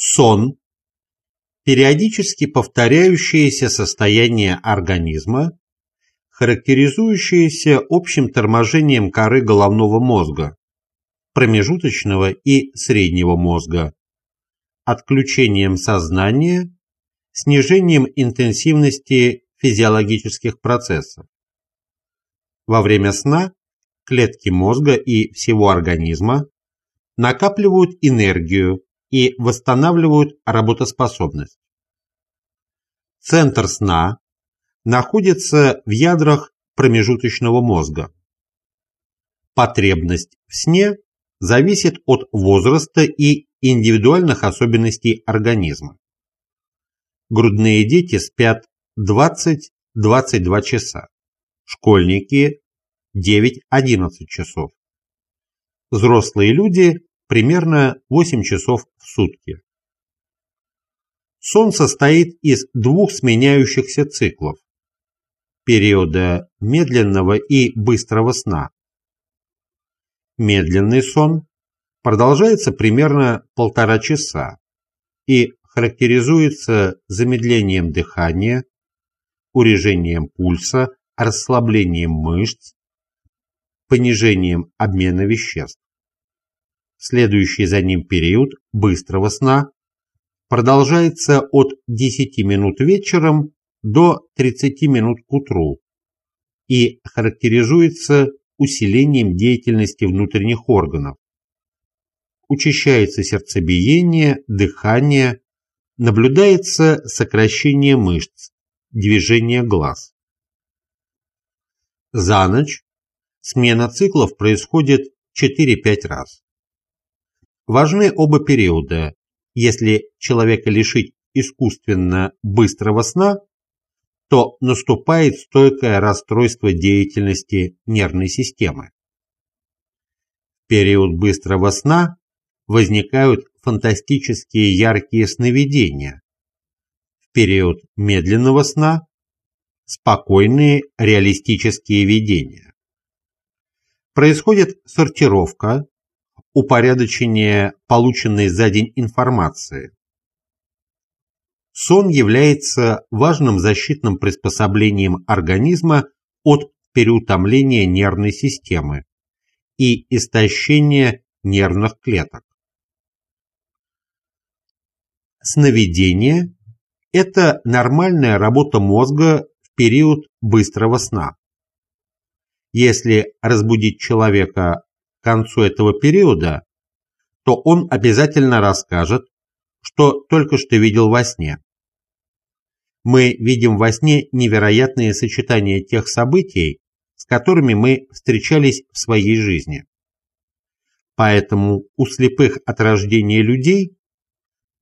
Сон – периодически повторяющееся состояние организма, характеризующееся общим торможением коры головного мозга, промежуточного и среднего мозга, отключением сознания, снижением интенсивности физиологических процессов. Во время сна клетки мозга и всего организма накапливают энергию и восстанавливают работоспособность. Центр сна находится в ядрах промежуточного мозга. Потребность в сне зависит от возраста и индивидуальных особенностей организма. Грудные дети спят 20-22 часа, школьники 9-11 часов. Взрослые люди примерно 8 часов в сутки. Сон состоит из двух сменяющихся циклов – периода медленного и быстрого сна. Медленный сон продолжается примерно полтора часа и характеризуется замедлением дыхания, урежением пульса, расслаблением мышц, понижением обмена веществ. Следующий за ним период быстрого сна продолжается от 10 минут вечером до 30 минут к утру и характеризуется усилением деятельности внутренних органов. Учащается сердцебиение, дыхание, наблюдается сокращение мышц, движение глаз. За ночь смена циклов происходит 4-5 раз. Важны оба периода. Если человека лишить искусственно быстрого сна, то наступает стойкое расстройство деятельности нервной системы. В период быстрого сна возникают фантастические яркие сновидения. В период медленного сна – спокойные реалистические видения. Происходит сортировка, упорядочение полученной за день информации. Сон является важным защитным приспособлением организма от переутомления нервной системы и истощения нервных клеток. Сновидение – это нормальная работа мозга в период быстрого сна. Если разбудить человека концу этого периода, то он обязательно расскажет, что только что видел во сне. Мы видим во сне невероятные сочетания тех событий, с которыми мы встречались в своей жизни. Поэтому у слепых от рождения людей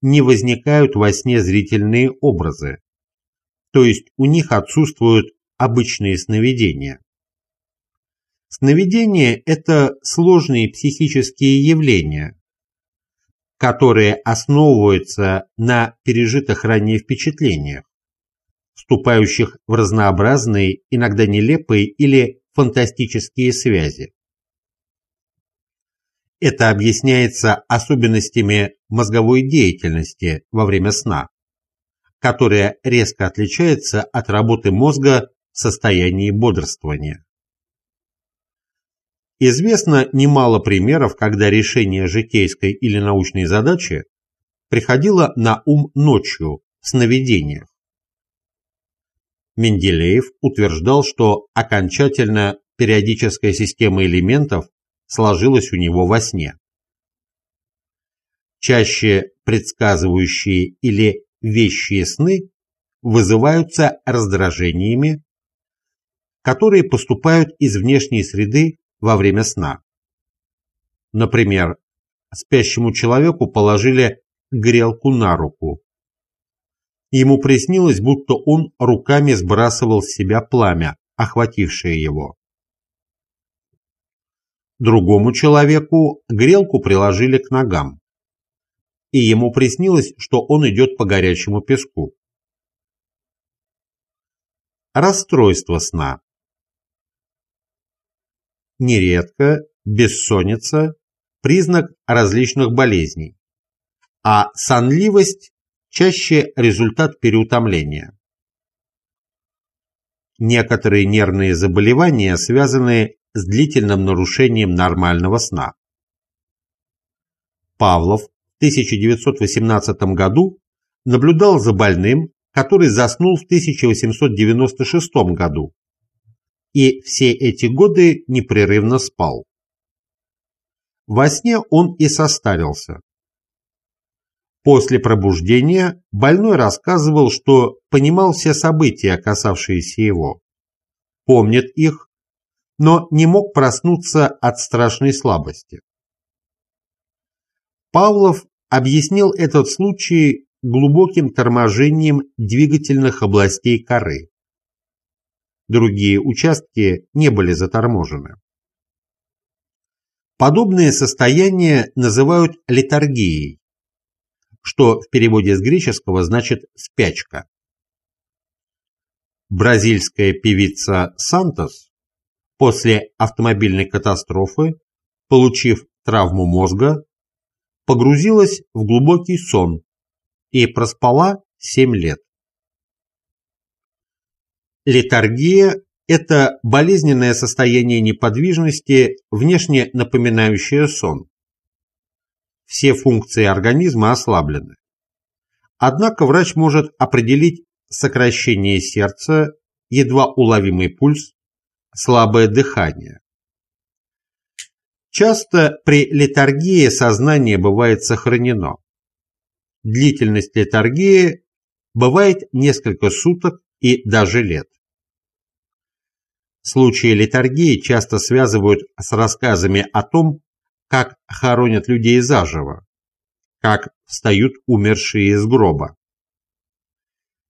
не возникают во сне зрительные образы, то есть у них отсутствуют обычные сновидения. Сновидения – это сложные психические явления, которые основываются на пережитых ранее впечатлениях, вступающих в разнообразные, иногда нелепые или фантастические связи. Это объясняется особенностями мозговой деятельности во время сна, которая резко отличается от работы мозга в состоянии бодрствования. Известно немало примеров, когда решение житейской или научной задачи приходило на ум ночью, в сновидениях. Менделеев утверждал, что окончательно периодическая система элементов сложилось у него во сне. Чаще предсказывающие или вещие сны вызываются раздражениями, которые поступают из внешней среды во время сна. Например, спящему человеку положили грелку на руку. Ему приснилось, будто он руками сбрасывал с себя пламя, охватившее его. Другому человеку грелку приложили к ногам, и ему приснилось, что он идет по горячему песку. Расстройство сна Нередко бессонница – признак различных болезней, а сонливость чаще результат переутомления. Некоторые нервные заболевания связаны с длительным нарушением нормального сна. Павлов в 1918 году наблюдал за больным, который заснул в 1896 году и все эти годы непрерывно спал. Во сне он и состарился. После пробуждения больной рассказывал, что понимал все события, касавшиеся его, помнит их, но не мог проснуться от страшной слабости. Павлов объяснил этот случай глубоким торможением двигательных областей коры. Другие участки не были заторможены. Подобные состояния называют летаргией, что в переводе с греческого значит «спячка». Бразильская певица Сантос после автомобильной катастрофы, получив травму мозга, погрузилась в глубокий сон и проспала 7 лет. Летаргия – это болезненное состояние неподвижности, внешне напоминающее сон. Все функции организма ослаблены. Однако врач может определить сокращение сердца, едва уловимый пульс, слабое дыхание. Часто при летаргии сознание бывает сохранено. Длительность летаргии бывает несколько суток и даже лет. Случаи летаргии часто связывают с рассказами о том, как хоронят людей заживо, как встают умершие из гроба.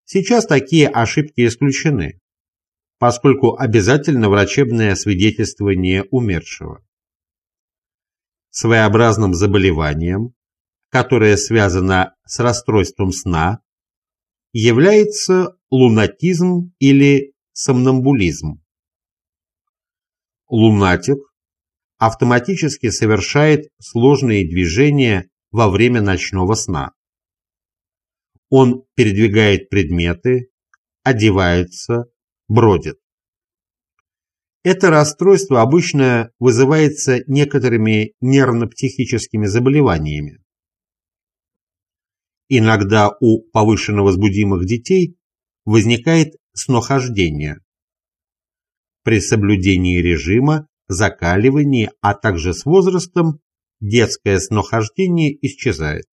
Сейчас такие ошибки исключены, поскольку обязательно врачебное свидетельствование умершего своеобразным заболеванием, которое связано с расстройством сна, является лунатизм или сомнамбулизм. Лунатик автоматически совершает сложные движения во время ночного сна. Он передвигает предметы, одевается, бродит. Это расстройство обычно вызывается некоторыми нервно-психическими заболеваниями. Иногда у повышенно возбудимых детей возникает снохождение. При соблюдении режима, закаливании, а также с возрастом детское снохождение исчезает.